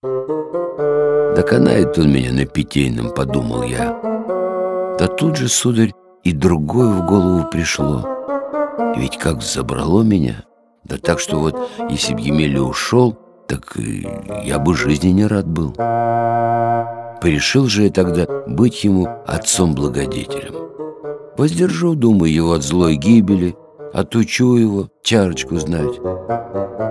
Доконает он меня на питейном, подумал я. Да тут же, сударь, и другое в голову пришло. Ведь как забрало меня, да так что вот, если б Емеля ушел, так я бы жизни не рад был. Порешил же я тогда быть ему отцом-благодетелем. Воздержу, думаю, его от злой гибели, отучу его чарочку знать.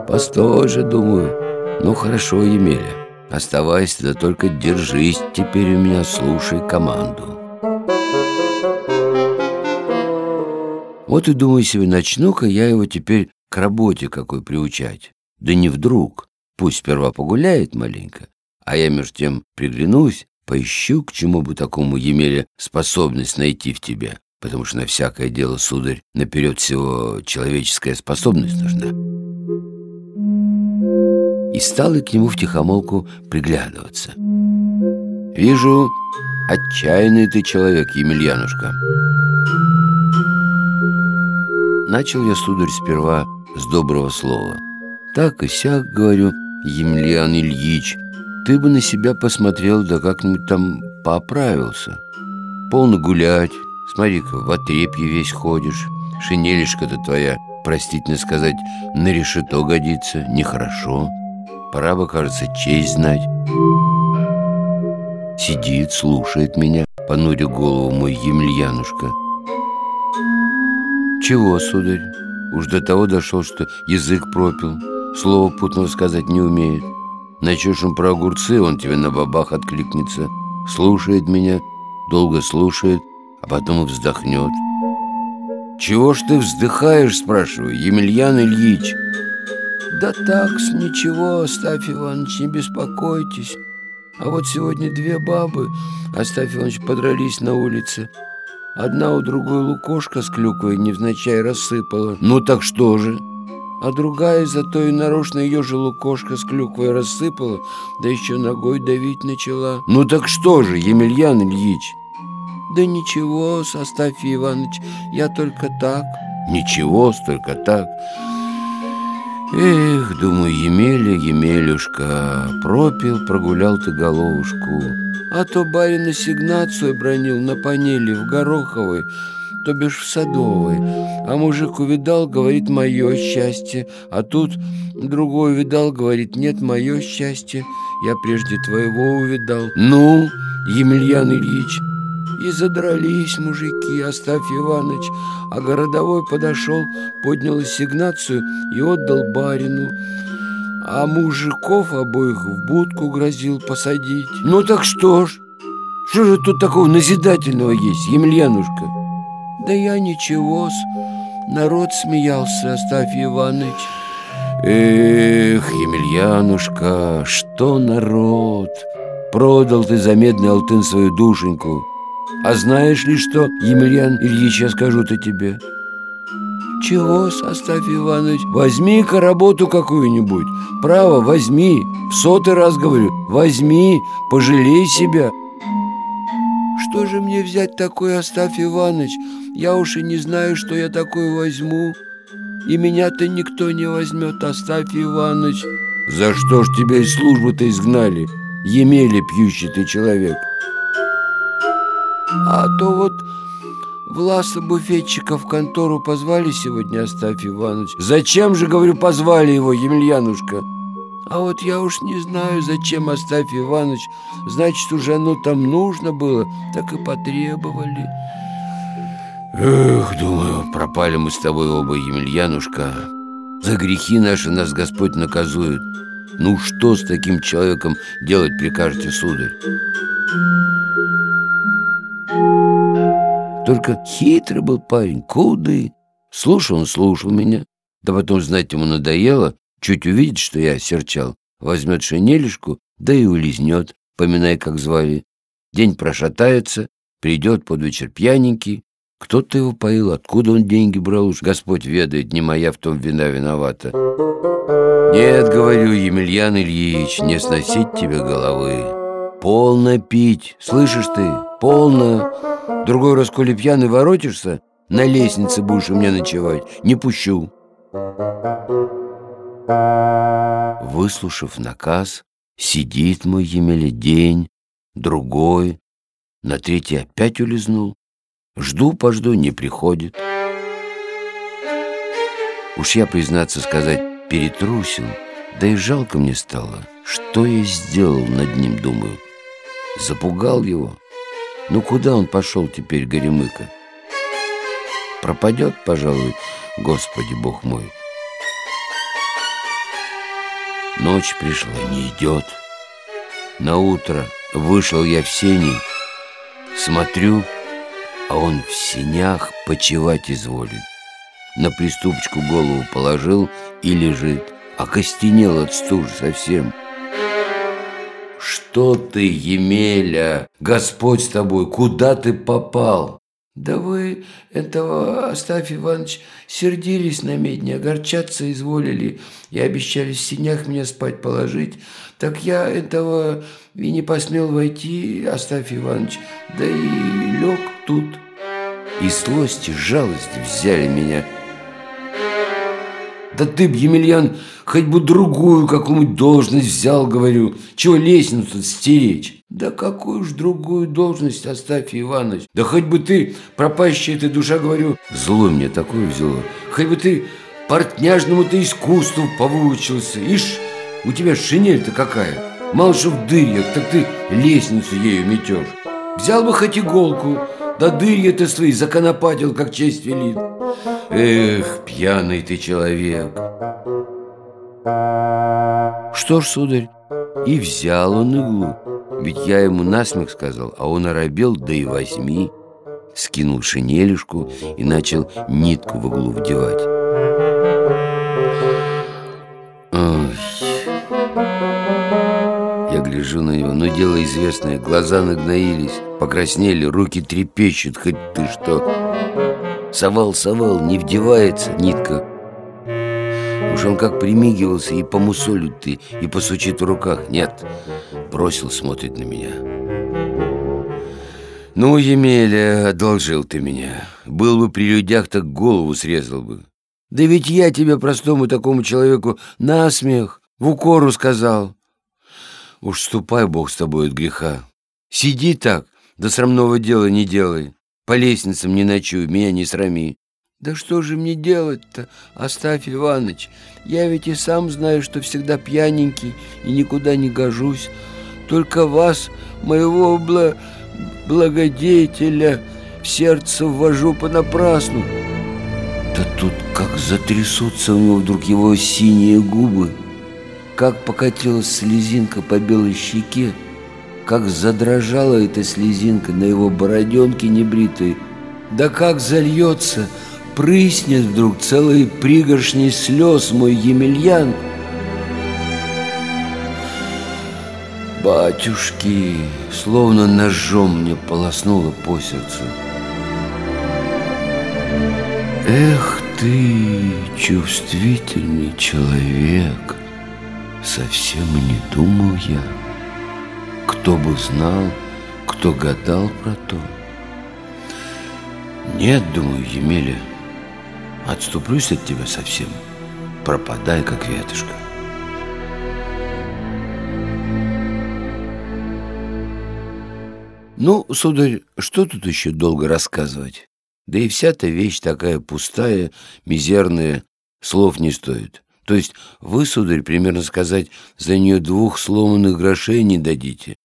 Постой же, думаю, ну хорошо, Емеля, оставайся, да только держись теперь у меня, слушай команду. Вот и думаю себе, начну-ка я его теперь к работе какой приучать. Да не вдруг, пусть сперва погуляет маленько, а я между тем приглянусь, поищу, к чему бы такому Емеле способность найти в тебе, потому что на всякое дело, сударь, наперед всего человеческая способность нужна. И стал и к нему втихомолку приглядываться. Вижу, отчаянный ты человек, Емельянушка. Начал я, сударь, сперва с доброго слова. Так и сяк, говорю, Емельян Ильич, ты бы на себя посмотрел, да как-нибудь там поправился. Полно гулять, смотри-ка, в отрепье весь ходишь, шинелишка-то твоя, простительно сказать, на решето годится, нехорошо. Пора бы, кажется, честь знать. Сидит, слушает меня, понуря голову мой Емельянушка. Чего, сударь? Уж до того дошел, что язык пропил, слово путного сказать не умеет. Начнешь он про огурцы, он тебе на бабах откликнется. Слушает меня, долго слушает, а потом и вздохнет. «Чего ж ты вздыхаешь?» – спрашиваю, Емельян Ильич. «Да так, ничего, Остафь Иванович, не беспокойтесь. А вот сегодня две бабы, Остафь Иванович, подрались на улице. Одна у другой лукошка с клюквой невзначай рассыпала. Ну так что же?» а другая зато и нарочно ее же лукошка с клюквой рассыпала, да еще ногой давить начала. «Ну так что же, Емельян Ильич?» «Да ничего, Составья Иванович, я только так». «Ничего, только так». Эх, думаю, Емеля, Емелюшка, пропил, прогулял ты головушку. А то барин ассигнацию бронил на панели в Гороховой, то бишь в Садовой. А мужик увидал, говорит, мое счастье. А тут другой увидал, говорит, нет, мое счастье. Я прежде твоего увидал. Ну, Емельян Ильич, и задрались мужики, Оставь Иваныч, а городовой подошел, поднял ассигнацию и отдал барину. А мужиков обоих в будку грозил посадить. Ну так что ж, что же тут такого назидательного есть, Емельянушка? Да я ничего-с, народ смеялся, Астафий Иванович. Эх, Емельянушка, что народ! Продал ты за медный алтын свою душеньку. А знаешь ли что, Емельян Ильич, я скажу-то тебе? Чего, Астафий Иванович? Возьми-ка работу какую-нибудь. Право, возьми. В сотый раз говорю, возьми, пожалей себя. Что же мне взять такой, Астафий Иванович? Я уж и не знаю, что я такое возьму. И меня-то никто не возьмет, Остафий Иванович. За что ж тебя из службы-то изгнали? Емели пьющий ты человек. А то вот Власа буфетчика в контору позвали сегодня, Остафий Иванович. Зачем же, говорю, позвали его, Емельянушка? А вот я уж не знаю, зачем Остафий Иванович. Значит, уже оно там нужно было, так и потребовали. Эх, думаю, пропали мы с тобой оба, Емельянушка. За грехи наши нас Господь наказует. Ну что с таким человеком делать прикажете, сударь? Только хитрый был парень, куды. Слушал он, слушал меня. Да потом, знать ему надоело, чуть увидит, что я серчал, возьмет шинелишку, да и улизнет, поминая, как звали. День прошатается, придет под вечер пьяненький, кто-то его поил, откуда он деньги брал, уж Господь ведает, не моя в том вина виновата. Нет, говорю, Емельян Ильич, не сносить тебе головы. Полно пить, слышишь ты, полно. Другой раз, коли пьяный воротишься, на лестнице будешь у меня ночевать, не пущу. Выслушав наказ, Сидит мой Емеля день, другой, на третий опять улизнул. Жду, пожду, не приходит. Уж я, признаться сказать, перетрусил, да и жалко мне стало. Что я сделал над ним, думаю. Запугал его. Ну куда он пошел теперь, Горемыка? Пропадет, пожалуй, Господи Бог мой. Ночь пришла, не идет. На утро вышел я в сени, смотрю, а он в сенях почевать изволит. На приступочку голову положил и лежит, окостенел от стужи совсем. «Что ты, Емеля? Господь с тобой, куда ты попал?» «Да вы этого, Остафь Иванович, сердились на медне, огорчаться изволили и обещали в синях меня спать положить. Так я этого и не посмел войти, Остафь Иванович, да и лег тут». И злость, и жалость взяли меня – да ты б, Емельян, хоть бы другую какую-нибудь должность взял, говорю. Чего лестницу стеречь? Да какую ж другую должность, оставь, Иванович? Да хоть бы ты, пропащая ты душа, говорю, зло мне такое взяло. Хоть бы ты портняжному-то искусству повыучился. Ишь, у тебя шинель-то какая. Мало что в дырьях, так ты лестницу ею метешь. Взял бы хоть иголку, да дырья ты свои законопатил, как честь велит. Эх, пьяный ты человек. Что ж, сударь, и взял он иглу. Ведь я ему насмех сказал, а он оробел, да и возьми. Скинул шинелишку и начал нитку в иглу вдевать. Я гляжу на него, но дело известное Глаза нагноились, покраснели, руки трепещут Хоть ты что Совал, совал, не вдевается нитка. Уж он как примигивался И помусолит ты, и посучит в руках. Нет, бросил, смотрит на меня. Ну, Емеля, одолжил ты меня. Был бы при людях, так голову срезал бы. Да ведь я тебе, простому такому человеку, насмех В укору сказал. Уж ступай, Бог с тобой от греха. Сиди так, до срамного дела не делай. По лестницам не ночуй, меня не срами. Да что же мне делать-то, Оставь, Иваныч? Я ведь и сам знаю, что всегда пьяненький и никуда не гожусь. Только вас, моего бла... благодетеля, в сердце ввожу понапрасну. Да тут как затрясутся у него вдруг его синие губы как покатилась слезинка по белой щеке, как задрожала эта слезинка на его бороденке небритой, да как зальется, прыснет вдруг целые пригоршни слез мой Емельян. Батюшки, словно ножом мне полоснуло по сердцу. Эх ты, чувствительный человек! Совсем не думал я. Кто бы знал, кто гадал про то. Нет, думаю, Емеля, отступлюсь от тебя совсем. Пропадай, как ветошка. Ну, сударь, что тут еще долго рассказывать? Да и вся-то вещь такая пустая, мизерная, слов не стоит. То есть вы, сударь, примерно сказать, за нее двух сломанных грошей не дадите.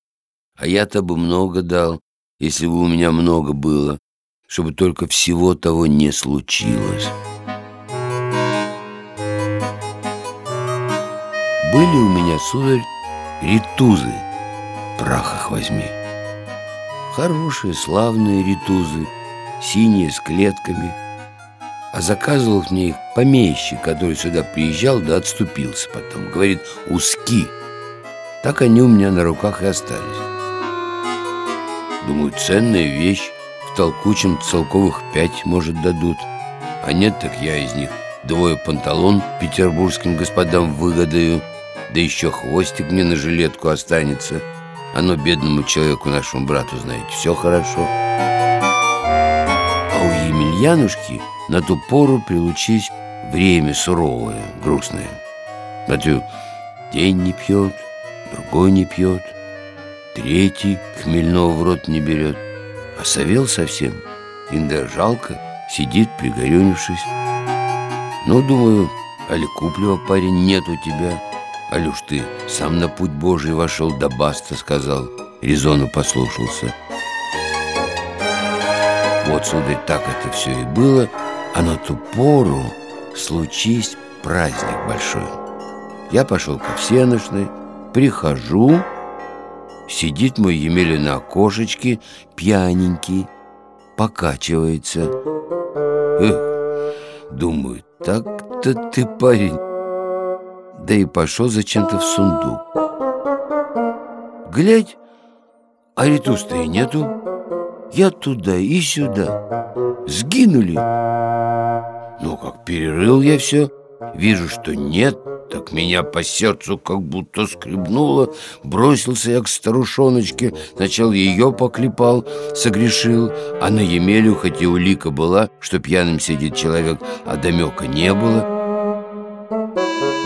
А я-то бы много дал, если бы у меня много было, чтобы только всего того не случилось. Были у меня, сударь, ритузы, прах их возьми. Хорошие, славные ритузы, синие с клетками – а заказывал мне их помещик, который сюда приезжал, да отступился потом. Говорит, узки. Так они у меня на руках и остались. Думаю, ценная вещь, в толкучем целковых пять, может, дадут. А нет, так я из них двое панталон петербургским господам выгодаю, да еще хвостик мне на жилетку останется. Оно бедному человеку, нашему брату, знаете, все хорошо. А у Емельянушки на ту пору прилучись время суровое, грустное. Смотрю, день не пьет, другой не пьет, третий хмельного в рот не берет. Савел совсем, иногда жалко, сидит, пригорюнившись. Ну, думаю, али куплю, парень, нет у тебя. Алюш, ты сам на путь Божий вошел, да баста сказал. Резону послушался. Вот, сударь, так это все и было, а на ту пору случись праздник большой. Я пошел ко всеночной, прихожу, сидит мой Емеля на окошечке, пьяненький, покачивается. Эх, думаю, так-то ты парень. Да и пошел зачем-то в сундук. Глядь, а ритус-то и нету. Я туда и сюда. Сгинули. Ну, как перерыл я все, вижу, что нет, так меня по сердцу как будто скребнуло. Бросился я к старушоночке, сначала ее поклепал, согрешил, а на Емелю, хоть и улика была, что пьяным сидит человек, а домека не было,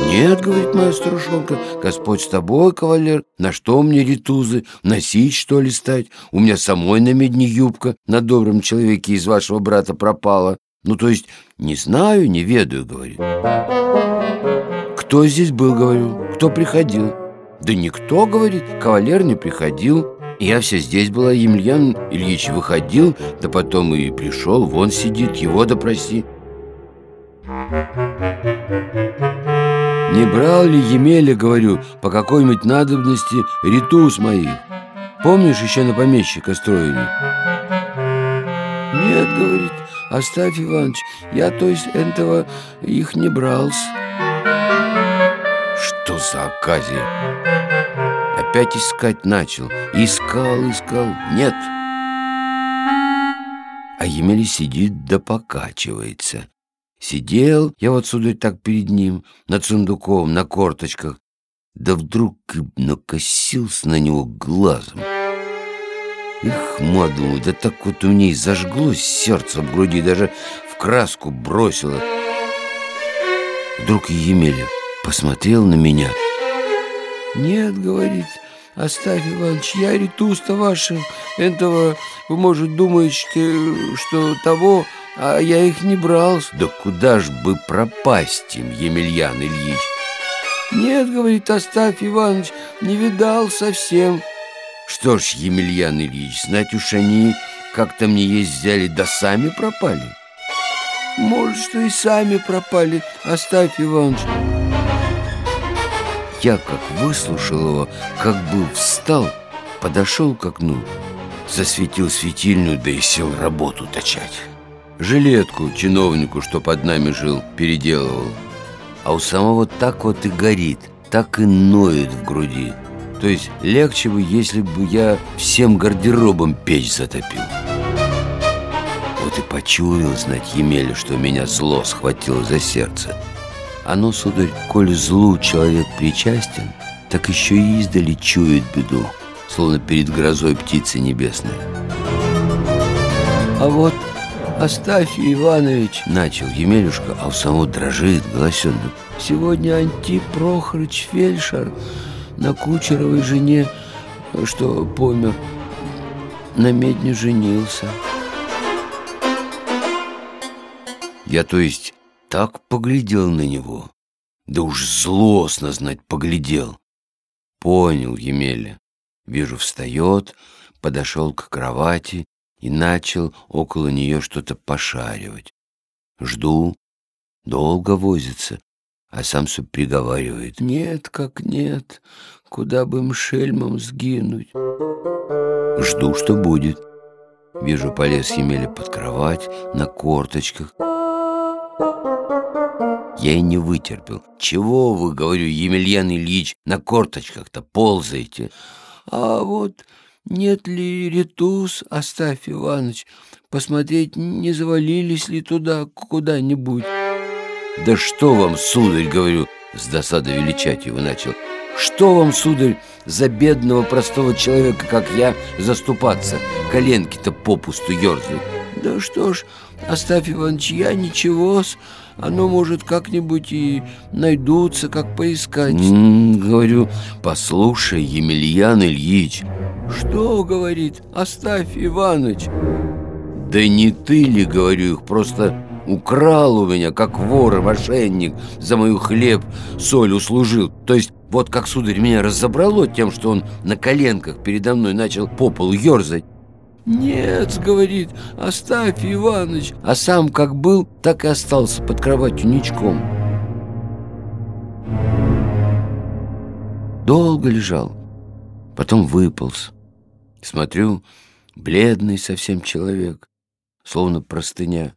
«Нет, — говорит моя старушонка, — Господь с тобой, кавалер, на что мне ритузы, носить, что ли, стать? У меня самой на медне юбка на добром человеке из вашего брата пропала. Ну, то есть, не знаю, не ведаю, — говорит. Кто здесь был, говорю, кто приходил? Да никто, говорит, кавалер не приходил. Я все здесь была, Емельян Ильич выходил, да потом и пришел, вон сидит, его допроси. Не брал ли Емеля, говорю, по какой-нибудь надобности ритус моих? Помнишь, еще на помещика строили? Нет, говорит, оставь, Иваныч, я, то есть, этого их не брался. Что за оказия? Опять искать начал. Искал, искал. Нет. А Емеля сидит да покачивается. Сидел я вот сюда так перед ним, над сундуком, на корточках, да вдруг накосился на него глазом. Их, ма, думаю, да так вот у меня и зажглось сердце в груди, даже в краску бросило. Вдруг Емеля посмотрел на меня. «Нет, — говорит, — оставь, Иваныч, я ритуста ваших, этого, вы, может, думаете, что того...» А я их не брал. Да куда ж бы пропасть им, Емельян Ильич? Нет, говорит, оставь, Иваныч, не видал совсем. Что ж, Емельян Ильич, знать уж они как-то мне есть взяли, да сами пропали. Может, что и сами пропали. Оставь, Иваныч. Я как выслушал его, как бы встал, подошел к окну, засветил светильную, да и сел работу точать. Жилетку чиновнику, что под нами жил, переделывал. А у самого так вот и горит, так и ноет в груди. То есть легче бы, если бы я всем гардеробом печь затопил. Вот и почуял знать Емеля, что меня зло схватило за сердце. Оно, сударь, коль злу человек причастен, так еще и издали чует беду, словно перед грозой птицы небесной. А вот Оставь, Иванович, начал Емелюшка, а у самого дрожит голосенок. Сегодня Антип Прохорыч фельдшер на кучеровой жене, что помер, на медне женился. Я, то есть, так поглядел на него, да уж злостно знать поглядел. Понял Емеля. Вижу, встает, подошел к кровати и начал около нее что-то пошаривать. Жду, долго возится, а сам все приговаривает. Нет, как нет, куда бы им шельмом сгинуть. Жду, что будет. Вижу, полез Емеля под кровать, на корточках. Я и не вытерпел. Чего вы, говорю, Емельян Ильич, на корточках-то ползаете? А вот нет ли ретус, оставь, Иваныч, посмотреть, не завалились ли туда куда-нибудь? Да что вам, сударь, говорю, с досадой величать его начал. Что вам, сударь, за бедного простого человека, как я, заступаться? Коленки-то попусту ерзают. Да что ж, оставь, Иваныч, я ничего -с. Оно, может, как-нибудь и найдутся, как поискать. М -м, говорю, послушай, Емельян Ильич. Что, говорит, оставь, Иваныч. Да не ты ли, говорю, их просто украл у меня, как вор и мошенник, за мою хлеб соль услужил. То есть вот как, сударь, меня разобрало тем, что он на коленках передо мной начал по полу ерзать. «Нет, — говорит, — оставь, Иваныч!» А сам как был, так и остался под кроватью ничком. Долго лежал, потом выполз. Смотрю, бледный совсем человек, словно простыня.